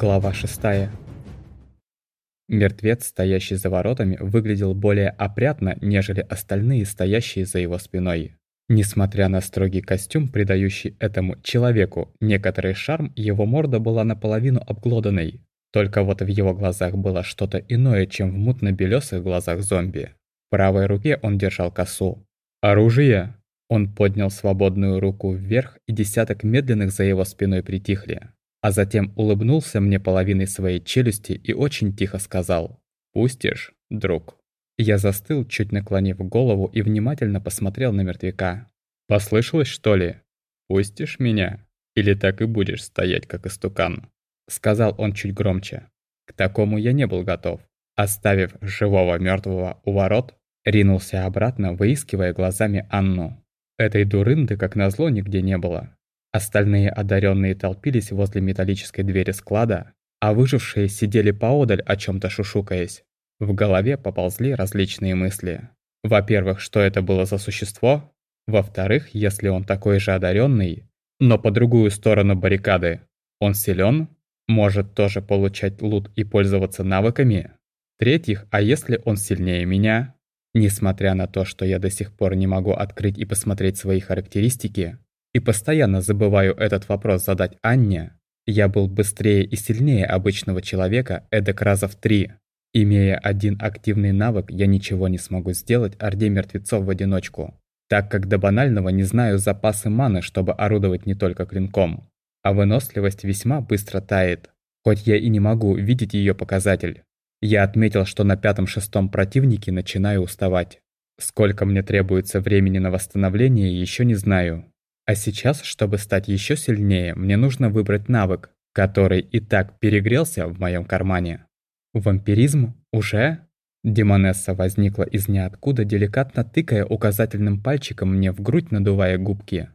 Глава 6. Мертвец, стоящий за воротами, выглядел более опрятно, нежели остальные, стоящие за его спиной. Несмотря на строгий костюм, придающий этому человеку некоторый шарм, его морда была наполовину обглоданной. Только вот в его глазах было что-то иное, чем в мутно-белесых глазах зомби. В правой руке он держал косу. «Оружие!» Он поднял свободную руку вверх, и десяток медленных за его спиной притихли а затем улыбнулся мне половиной своей челюсти и очень тихо сказал «Пустишь, друг?». Я застыл, чуть наклонив голову и внимательно посмотрел на мертвяка. «Послышалось, что ли? Пустишь меня? Или так и будешь стоять, как истукан?» Сказал он чуть громче. К такому я не был готов. Оставив живого мертвого у ворот, ринулся обратно, выискивая глазами Анну. Этой дурынды, как назло, нигде не было. Остальные одаренные толпились возле металлической двери склада, а выжившие сидели поодаль, о чем то шушукаясь. В голове поползли различные мысли. Во-первых, что это было за существо? Во-вторых, если он такой же одаренный, но по другую сторону баррикады, он силен, может тоже получать лут и пользоваться навыками? В-третьих, а если он сильнее меня? Несмотря на то, что я до сих пор не могу открыть и посмотреть свои характеристики, и постоянно забываю этот вопрос задать Анне, я был быстрее и сильнее обычного человека эдак раза в три. Имея один активный навык, я ничего не смогу сделать Орде мертвецов в одиночку, так как до банального не знаю запасы маны, чтобы орудовать не только клинком. А выносливость весьма быстро тает, хоть я и не могу видеть ее показатель. Я отметил, что на пятом-шестом противнике начинаю уставать. Сколько мне требуется времени на восстановление, еще не знаю. А сейчас, чтобы стать еще сильнее, мне нужно выбрать навык, который и так перегрелся в моем кармане. Вампиризм? Уже? Демонесса возникла из ниоткуда, деликатно тыкая указательным пальчиком мне в грудь, надувая губки.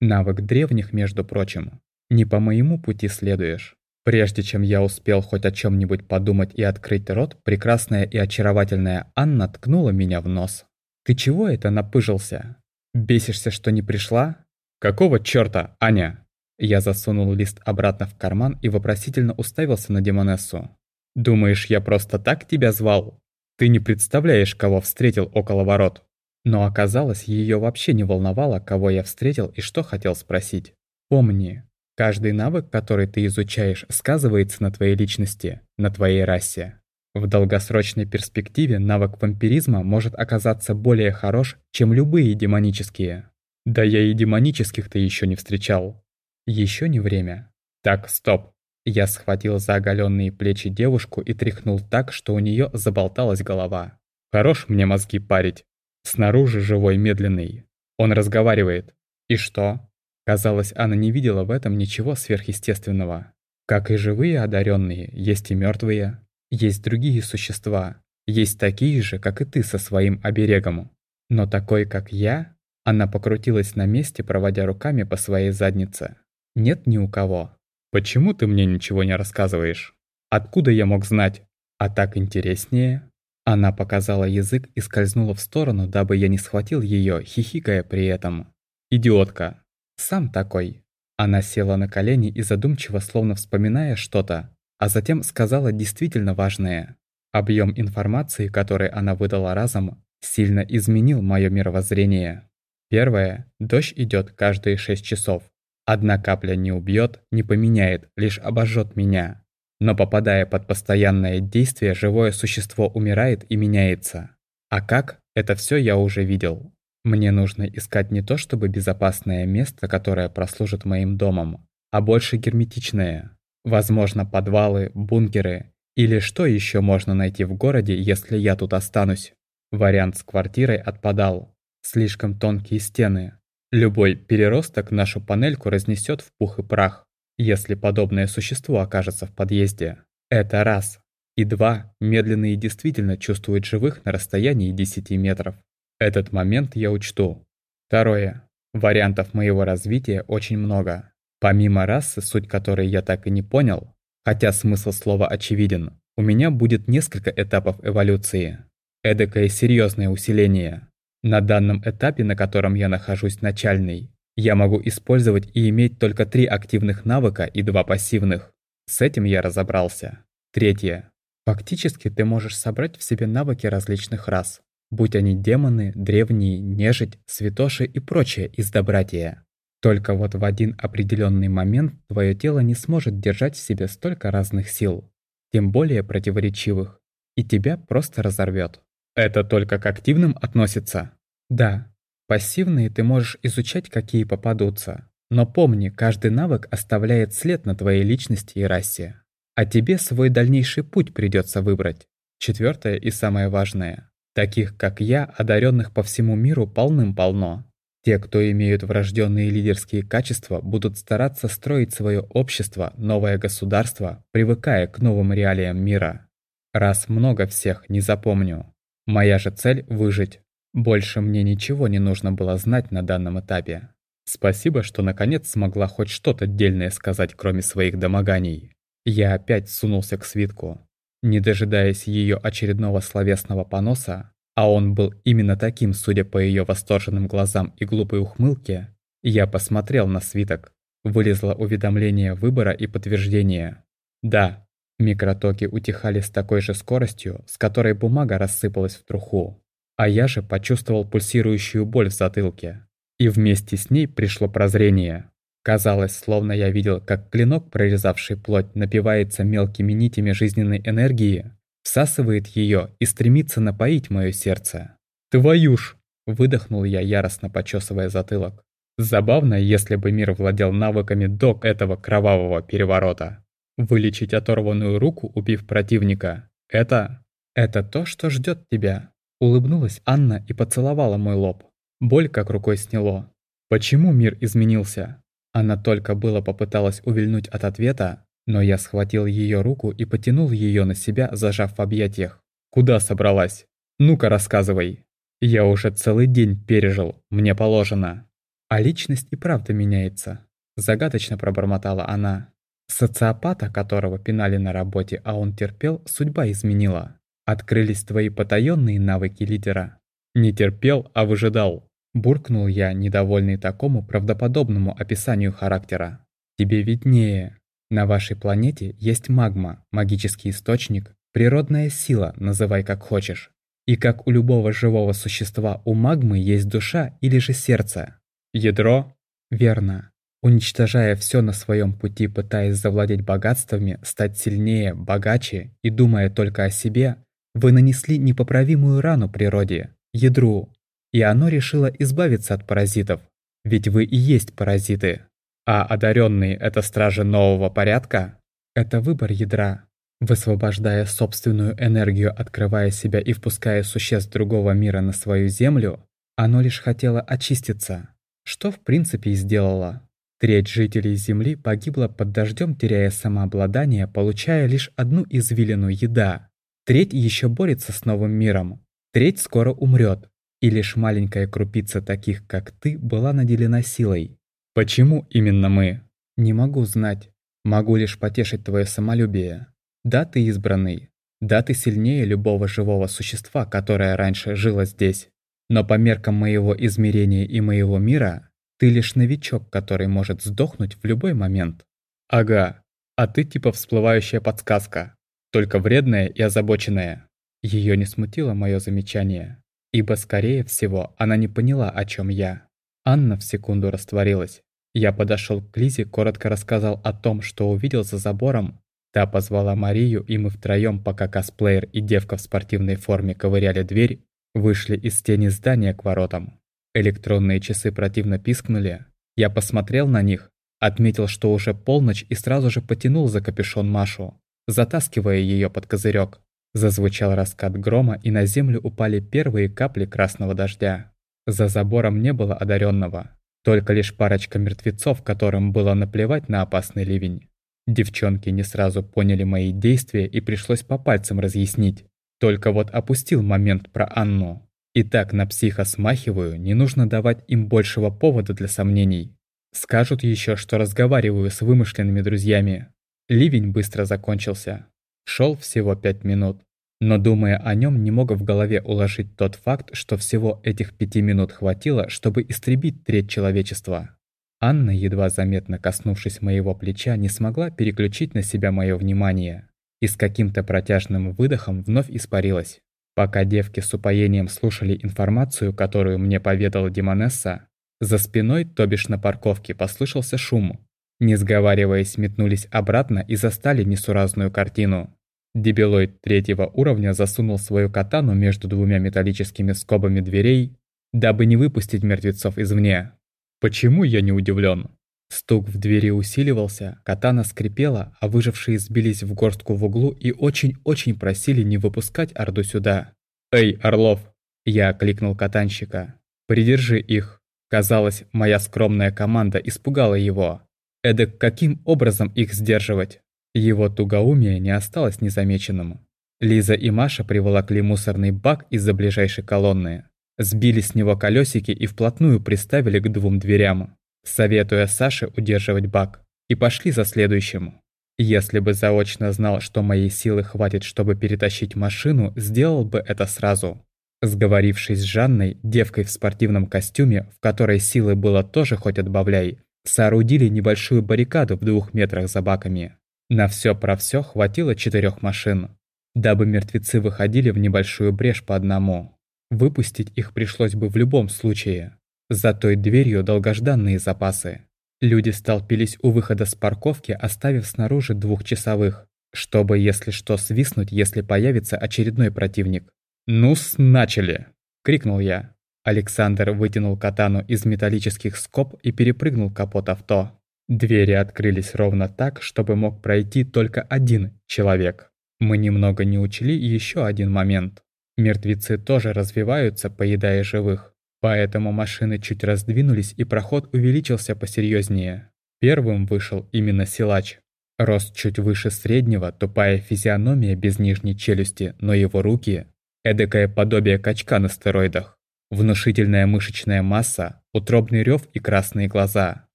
Навык древних, между прочим. Не по моему пути следуешь. Прежде чем я успел хоть о чем нибудь подумать и открыть рот, прекрасная и очаровательная Анна ткнула меня в нос. «Ты чего это напыжился? Бесишься, что не пришла? «Какого чёрта, Аня?» Я засунул лист обратно в карман и вопросительно уставился на Демонессу. «Думаешь, я просто так тебя звал? Ты не представляешь, кого встретил около ворот». Но оказалось, ее вообще не волновало, кого я встретил и что хотел спросить. «Помни, каждый навык, который ты изучаешь, сказывается на твоей личности, на твоей расе. В долгосрочной перспективе навык вампиризма может оказаться более хорош, чем любые демонические. Да я и демонических-то еще не встречал. Еще не время. Так, стоп. Я схватил за оголенные плечи девушку и тряхнул так, что у нее заболталась голова. Хорош мне мозги парить. Снаружи живой медленный. Он разговаривает. И что? Казалось, она не видела в этом ничего сверхъестественного. Как и живые одаренные, есть и мертвые. Есть другие существа. Есть такие же, как и ты со своим оберегом. Но такой, как я, она покрутилась на месте, проводя руками по своей заднице. «Нет ни у кого. Почему ты мне ничего не рассказываешь? Откуда я мог знать? А так интереснее?» Она показала язык и скользнула в сторону, дабы я не схватил ее, хихикая при этом. «Идиотка! Сам такой!» Она села на колени и задумчиво, словно вспоминая что-то, а затем сказала действительно важное. Объем информации, который она выдала разом, сильно изменил мое мировоззрение. Первое. Дождь идет каждые 6 часов. Одна капля не убьет, не поменяет, лишь обожжет меня. Но попадая под постоянное действие, живое существо умирает и меняется. А как? Это все я уже видел. Мне нужно искать не то чтобы безопасное место, которое прослужит моим домом, а больше герметичное. Возможно, подвалы, бункеры. Или что еще можно найти в городе, если я тут останусь? Вариант с квартирой отпадал. Слишком тонкие стены. Любой переросток нашу панельку разнесет в пух и прах, если подобное существо окажется в подъезде. Это раз. И два, медленные действительно чувствуют живых на расстоянии 10 метров. Этот момент я учту. Второе. Вариантов моего развития очень много. Помимо расы, суть которой я так и не понял, хотя смысл слова очевиден, у меня будет несколько этапов эволюции. Эдакое серьезное усиление. На данном этапе, на котором я нахожусь начальный, я могу использовать и иметь только три активных навыка и два пассивных. С этим я разобрался. Третье. Фактически ты можешь собрать в себе навыки различных рас, будь они демоны, древние, нежить, святоши и прочее из добратия. Только вот в один определенный момент твое тело не сможет держать в себе столько разных сил, тем более противоречивых, и тебя просто разорвет. Это только к активным относится? Да. Пассивные ты можешь изучать, какие попадутся. Но помни, каждый навык оставляет след на твоей личности и расе. А тебе свой дальнейший путь придется выбрать. Четвертое и самое важное. Таких, как я, одаренных по всему миру полным-полно. Те, кто имеют врожденные лидерские качества, будут стараться строить свое общество, новое государство, привыкая к новым реалиям мира. Раз много всех не запомню. Моя же цель – выжить. Больше мне ничего не нужно было знать на данном этапе. Спасибо, что наконец смогла хоть что-то дельное сказать, кроме своих домоганий. Я опять сунулся к свитку. Не дожидаясь ее очередного словесного поноса, а он был именно таким, судя по ее восторженным глазам и глупой ухмылке, я посмотрел на свиток. Вылезло уведомление выбора и подтверждения. Да, микротоки утихали с такой же скоростью, с которой бумага рассыпалась в труху. А я же почувствовал пульсирующую боль в затылке. И вместе с ней пришло прозрение. Казалось, словно я видел, как клинок, прорезавший плоть, напивается мелкими нитями жизненной энергии, всасывает ее и стремится напоить мое сердце. «Твою ж!» – выдохнул я, яростно почесывая затылок. Забавно, если бы мир владел навыками до этого кровавого переворота. Вылечить оторванную руку, убив противника – это... это то, что ждет тебя. Улыбнулась Анна и поцеловала мой лоб. Боль как рукой сняло. Почему мир изменился? Она только было попыталась увильнуть от ответа, но я схватил ее руку и потянул ее на себя, зажав в объятиях. «Куда собралась? Ну-ка рассказывай. Я уже целый день пережил, мне положено». «А личность и правда меняется», – загадочно пробормотала она. Социопата, которого пинали на работе, а он терпел, судьба изменила. Открылись твои потаенные навыки лидера. Не терпел, а выжидал. Буркнул я, недовольный такому правдоподобному описанию характера. Тебе виднее. На вашей планете есть магма, магический источник, природная сила, называй как хочешь. И как у любого живого существа, у магмы есть душа или же сердце. Ядро? Верно. Уничтожая все на своем пути, пытаясь завладеть богатствами, стать сильнее, богаче и думая только о себе, вы нанесли непоправимую рану природе, ядру, и оно решило избавиться от паразитов. Ведь вы и есть паразиты. А одаренные — это стражи нового порядка? Это выбор ядра. Высвобождая собственную энергию, открывая себя и впуская существ другого мира на свою землю, оно лишь хотело очиститься. Что в принципе и сделало. Треть жителей Земли погибла под дождем, теряя самообладание, получая лишь одну извилину еда. Треть еще борется с новым миром. Треть скоро умрет, и лишь маленькая крупица таких, как ты, была наделена силой. Почему именно мы? Не могу знать. Могу лишь потешить твое самолюбие. Да, ты избранный. Да, ты сильнее любого живого существа, которое раньше жило здесь. Но по меркам моего измерения и моего мира, ты лишь новичок, который может сдохнуть в любой момент. Ага, а ты типа всплывающая подсказка. Только вредная и озабоченная. Ее не смутило мое замечание ибо, скорее всего, она не поняла, о чем я. Анна в секунду растворилась. Я подошел к Лизе, коротко рассказал о том, что увидел за забором. Та позвала Марию, и мы втроем, пока косплеер и девка в спортивной форме ковыряли дверь, вышли из тени здания к воротам. Электронные часы противно пискнули. Я посмотрел на них, отметил, что уже полночь и сразу же потянул за капюшон Машу, затаскивая ее под козырек. Зазвучал раскат грома, и на землю упали первые капли красного дождя. За забором не было одаренного, только лишь парочка мертвецов, которым было наплевать на опасный ливень. Девчонки не сразу поняли мои действия и пришлось по пальцам разъяснить. Только вот опустил момент про Анну. И так на психа смахиваю, не нужно давать им большего повода для сомнений. Скажут еще, что разговариваю с вымышленными друзьями. Ливень быстро закончился. Шел всего пять минут. Но думая о нем, не мог в голове уложить тот факт, что всего этих пяти минут хватило, чтобы истребить треть человечества. Анна, едва заметно коснувшись моего плеча, не смогла переключить на себя мое внимание и с каким-то протяжным выдохом вновь испарилась. Пока девки с упоением слушали информацию, которую мне поведала Димонесса, за спиной, то бишь на парковке, послышался шум. Не сговариваясь, метнулись обратно и застали несуразную картину. Дебилоид третьего уровня засунул свою катану между двумя металлическими скобами дверей, дабы не выпустить мертвецов извне. Почему я не удивлен? Стук в двери усиливался, катана скрипела, а выжившие сбились в горстку в углу и очень-очень просили не выпускать Орду сюда. «Эй, Орлов!» Я окликнул катанщика. «Придержи их!» Казалось, моя скромная команда испугала его. Эдак каким образом их сдерживать? Его тугоумие не осталось незамеченным. Лиза и Маша приволокли мусорный бак из-за ближайшей колонны. Сбили с него колесики и вплотную приставили к двум дверям, советуя Саше удерживать бак, и пошли за следующим. Если бы заочно знал, что моей силы хватит, чтобы перетащить машину, сделал бы это сразу. Сговорившись с Жанной, девкой в спортивном костюме, в которой силы было тоже хоть отбавляй, соорудили небольшую баррикаду в двух метрах за баками. На все про все хватило четырех машин, дабы мертвецы выходили в небольшую брешь по одному. Выпустить их пришлось бы в любом случае. За той дверью долгожданные запасы. Люди столпились у выхода с парковки, оставив снаружи двухчасовых, чтобы, если что, свистнуть, если появится очередной противник. «Ну-с, начали!» — крикнул я. Александр вытянул катану из металлических скоб и перепрыгнул капот авто. Двери открылись ровно так, чтобы мог пройти только один человек. Мы немного не учли еще один момент. Мертвецы тоже развиваются, поедая живых. Поэтому машины чуть раздвинулись и проход увеличился посерьезнее. Первым вышел именно силач. Рост чуть выше среднего, тупая физиономия без нижней челюсти, но его руки – эдакое подобие качка на стероидах. Внушительная мышечная масса, утробный рев и красные глаза.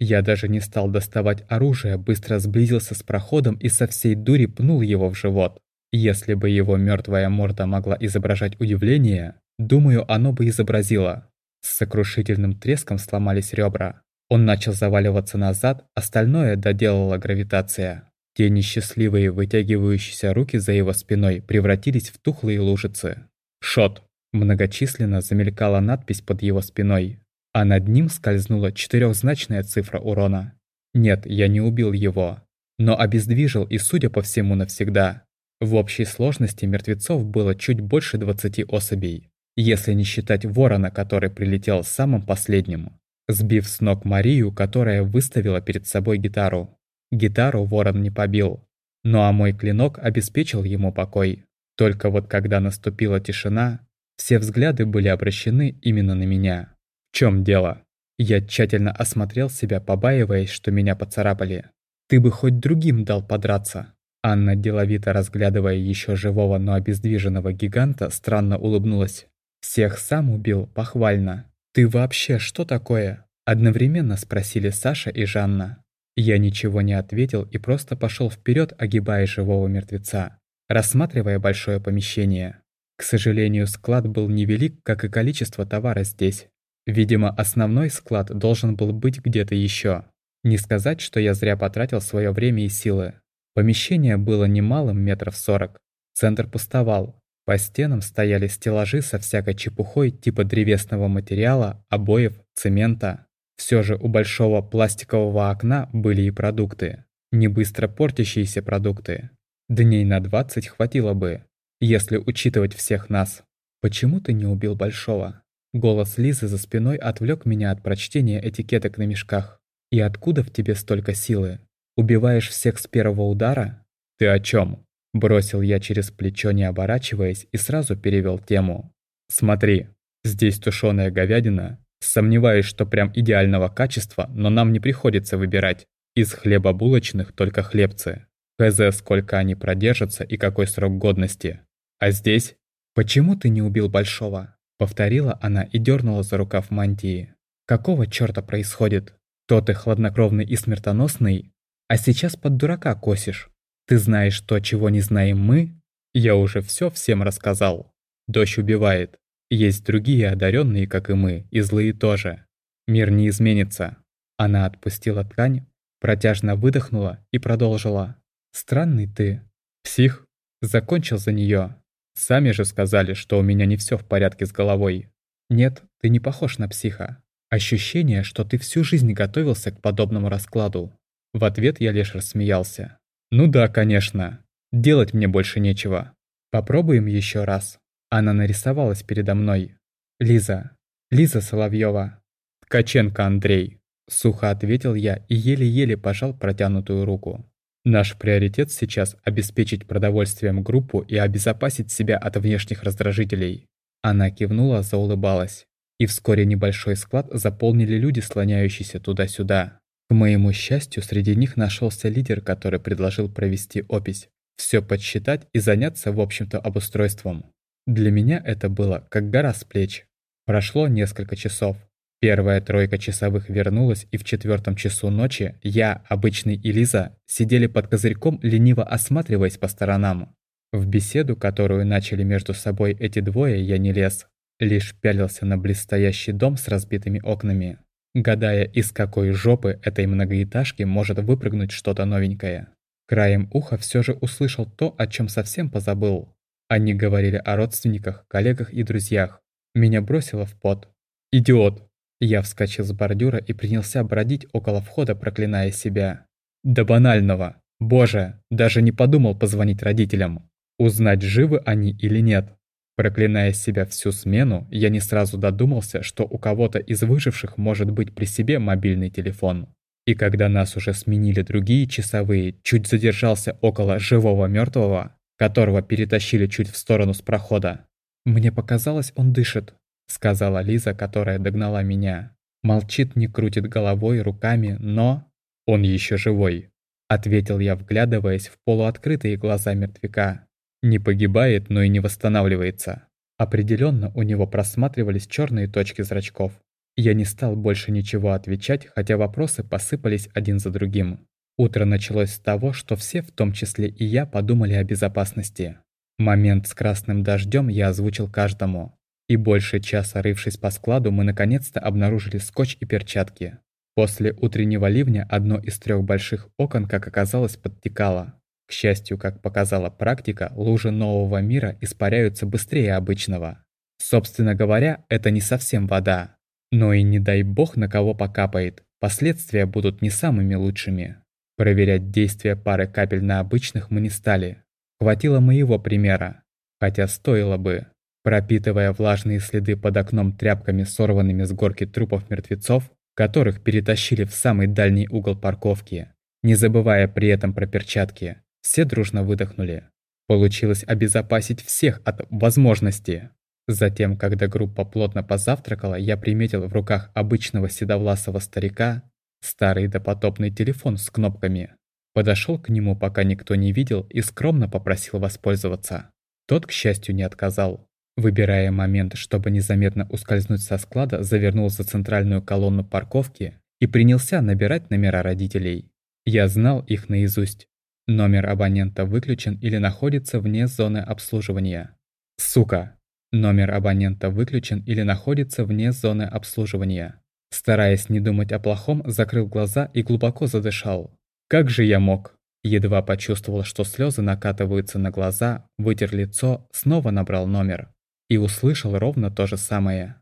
Я даже не стал доставать оружие, быстро сблизился с проходом и со всей дури пнул его в живот. Если бы его мертвая морда могла изображать удивление, думаю, оно бы изобразило. С сокрушительным треском сломались ребра. Он начал заваливаться назад, остальное доделала гравитация. Те несчастливые вытягивающиеся руки за его спиной превратились в тухлые лужицы. «Шот!» Многочисленно замелькала надпись под его спиной, а над ним скользнула четырехзначная цифра урона. Нет, я не убил его, но обездвижил и, судя по всему, навсегда. В общей сложности мертвецов было чуть больше 20 особей, если не считать ворона, который прилетел самым последним, сбив с ног Марию, которая выставила перед собой гитару. Гитару ворон не побил, ну а мой клинок обеспечил ему покой. Только вот когда наступила тишина, все взгляды были обращены именно на меня. В чем дело? Я тщательно осмотрел себя, побаиваясь, что меня поцарапали. Ты бы хоть другим дал подраться. Анна, деловито разглядывая еще живого, но обездвиженного гиганта, странно улыбнулась. «Всех сам убил, похвально. Ты вообще что такое?» Одновременно спросили Саша и Жанна. Я ничего не ответил и просто пошел вперед, огибая живого мертвеца, рассматривая большое помещение. К сожалению, склад был невелик, как и количество товара здесь. Видимо, основной склад должен был быть где-то еще. Не сказать, что я зря потратил свое время и силы. Помещение было немалым метров сорок. Центр пустовал. По стенам стояли стеллажи со всякой чепухой типа древесного материала, обоев, цемента. Все же у большого пластикового окна были и продукты. Не быстро портящиеся продукты. Дней на 20 хватило бы, если учитывать всех нас. «Почему ты не убил Большого?» Голос Лизы за спиной отвлек меня от прочтения этикеток на мешках. «И откуда в тебе столько силы?» Убиваешь всех с первого удара? Ты о чем? Бросил я через плечо, не оборачиваясь, и сразу перевел тему. Смотри, здесь тушеная говядина. Сомневаюсь, что прям идеального качества, но нам не приходится выбирать. Из хлебобулочных только хлебцы. ПЗ, сколько они продержатся и какой срок годности. А здесь? Почему ты не убил Большого? Повторила она и дернула за рукав мантии. Какого черта происходит? То ты хладнокровный и смертоносный, а сейчас под дурака косишь. Ты знаешь то, чего не знаем мы? Я уже все всем рассказал. Дождь убивает. Есть другие одаренные, как и мы, и злые тоже. Мир не изменится. Она отпустила ткань, протяжно выдохнула и продолжила. «Странный ты. Псих. Закончил за нее. Сами же сказали, что у меня не все в порядке с головой. Нет, ты не похож на психа. Ощущение, что ты всю жизнь готовился к подобному раскладу. В ответ я лишь рассмеялся. Ну да, конечно. Делать мне больше нечего. Попробуем еще раз. Она нарисовалась передо мной. Лиза. Лиза Соловьева. Ткаченко Андрей. Сухо ответил я и еле-еле пожал протянутую руку. Наш приоритет сейчас – обеспечить продовольствием группу и обезопасить себя от внешних раздражителей. Она кивнула, заулыбалась. И вскоре небольшой склад заполнили люди, слоняющиеся туда-сюда. К моему счастью, среди них нашелся лидер, который предложил провести опись, все подсчитать и заняться, в общем-то, обустройством. Для меня это было как гора с плеч. Прошло несколько часов. Первая тройка часовых вернулась, и в четвертом часу ночи я, обычный и сидели под козырьком, лениво осматриваясь по сторонам. В беседу, которую начали между собой эти двое, я не лез. Лишь пялился на блестящий дом с разбитыми окнами, гадая, из какой жопы этой многоэтажки может выпрыгнуть что-то новенькое. Краем уха все же услышал то, о чем совсем позабыл. Они говорили о родственниках, коллегах и друзьях. Меня бросило в пот. «Идиот!» Я вскочил с бордюра и принялся бродить около входа, проклиная себя. До банального. Боже, даже не подумал позвонить родителям. Узнать, живы они или нет. Проклиная себя всю смену, я не сразу додумался, что у кого-то из выживших может быть при себе мобильный телефон. И когда нас уже сменили другие часовые, чуть задержался около живого мертвого, которого перетащили чуть в сторону с прохода. Мне показалось, он дышит сказала Лиза, которая догнала меня. Молчит, не крутит головой, руками, но... Он еще живой, ответил я, вглядываясь в полуоткрытые глаза мертвяка. Не погибает, но и не восстанавливается. Определенно у него просматривались черные точки зрачков. Я не стал больше ничего отвечать, хотя вопросы посыпались один за другим. Утро началось с того, что все, в том числе и я, подумали о безопасности. Момент с красным дождем я озвучил каждому. И больше часа рывшись по складу, мы наконец-то обнаружили скотч и перчатки. После утреннего ливня одно из трех больших окон, как оказалось, подтекало. К счастью, как показала практика, лужи нового мира испаряются быстрее обычного. Собственно говоря, это не совсем вода. Но и не дай бог на кого покапает, последствия будут не самыми лучшими. Проверять действие пары капель на обычных мы не стали. Хватило моего примера. Хотя стоило бы пропитывая влажные следы под окном тряпками, сорванными с горки трупов мертвецов, которых перетащили в самый дальний угол парковки, не забывая при этом про перчатки. Все дружно выдохнули. Получилось обезопасить всех от возможности. Затем, когда группа плотно позавтракала, я приметил в руках обычного седовласого старика старый допотопный телефон с кнопками. Подошел к нему, пока никто не видел, и скромно попросил воспользоваться. Тот, к счастью, не отказал. Выбирая момент, чтобы незаметно ускользнуть со склада, завернул за центральную колонну парковки и принялся набирать номера родителей. Я знал их наизусть. Номер абонента выключен или находится вне зоны обслуживания. Сука! Номер абонента выключен или находится вне зоны обслуживания. Стараясь не думать о плохом, закрыл глаза и глубоко задышал. Как же я мог? Едва почувствовал, что слезы накатываются на глаза, вытер лицо, снова набрал номер и услышал ровно то же самое.